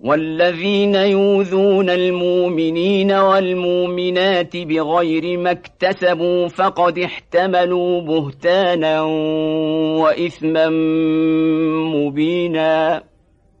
والذين يوذون المؤمنين والمؤمنات بغير ما اكتسبوا فقد احتملوا بهتانا وإثما مبينا.